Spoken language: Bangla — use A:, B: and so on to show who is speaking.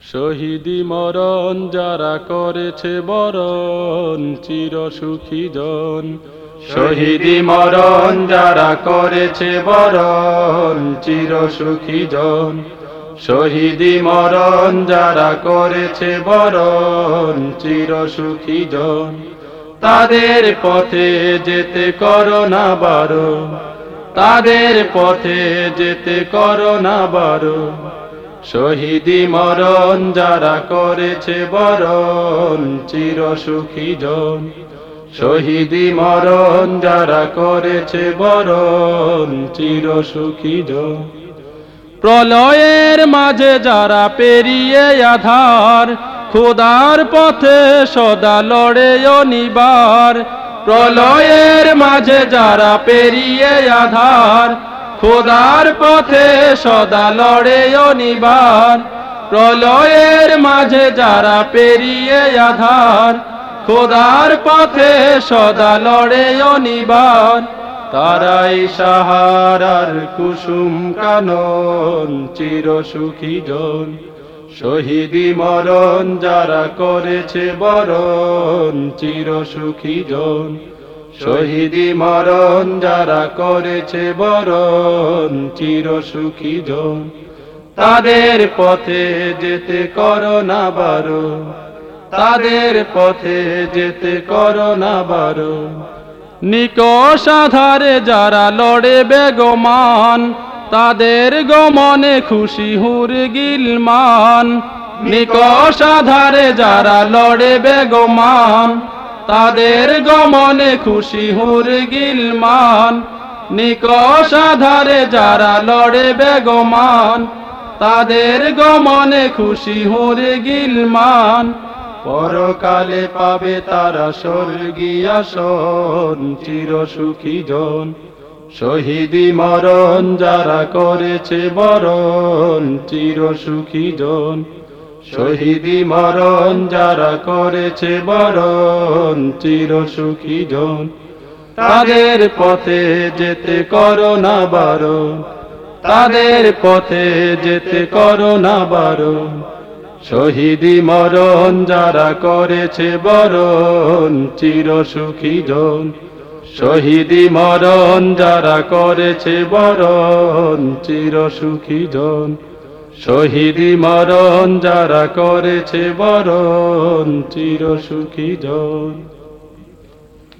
A: শহীদি মরণ যারা করেছে বরণ চির সুখী জন। শহীদি মরণ যারা করেছে বরণ চির সুখী জন। শহীদি মরণ যারা করেছে বরণ চির সুখী জন। তাদের পথে যেতে করো না বারো তাদের পথে যেতে করো না বারো শহীদি মরণ যারা করেছে বরণ চির সুখী জন। শহীদি মরণ যারা করেছে বরণ চির সুখী জন। প্রলয়ের মাঝে যারা পেরিয়ে আধার, খোদার পথে সদা লড়ে অনিবার প্রলয়ের মাঝে যারা পেরিয়ে আধার খোদার পথে সদা লড়ে অনিবার। প্রলয়ের মাঝে যারা পেরিয়ে আধার, খোদার পথে সদা লড়ে অনিবার। তারাই সাহারার কুসুম কানন, চির সুখী জন। শহীদি মরণ যারা করেছে বরণ, চির সুখী জন। শহীদি মরণ যারা করেছে বরণ চির সুখী জন। তাদের পথে যেতে করো না বারো। তাদের পথে যেতে করো না বারো। নিকষ আধারে যারা লড়ে বেগমান, তাদের গমনে খুশি হুর গিলমান। নিকষ আধারে যারা লড়ে বেগমান তাদের গমনে খুশি হুর গিলমান। নিকষ আধারে যারা লড়ে বেগমান, তাদের গমনে খুশি হুর গিলমান। পরকালে পাবে তারা স্বর্গীয় শোন চির সুখী জন। শহীদি মরণ যারা করেছে বরণ, চির সুখী জন। শহীদি মরণ যারা করেছে বরণ চির সুখী জন। তাদের পথে যেতে করো না বারো তাদের পথে যেতে করো না বারো শহীদি মরণ যারা করেছে বরণ চির সুখী জন। শহীদি মরণ যারা করেছে বরণ চির সুখী জন। শহীদি মরণ যারা করেছে বরণ চির সুখী জন।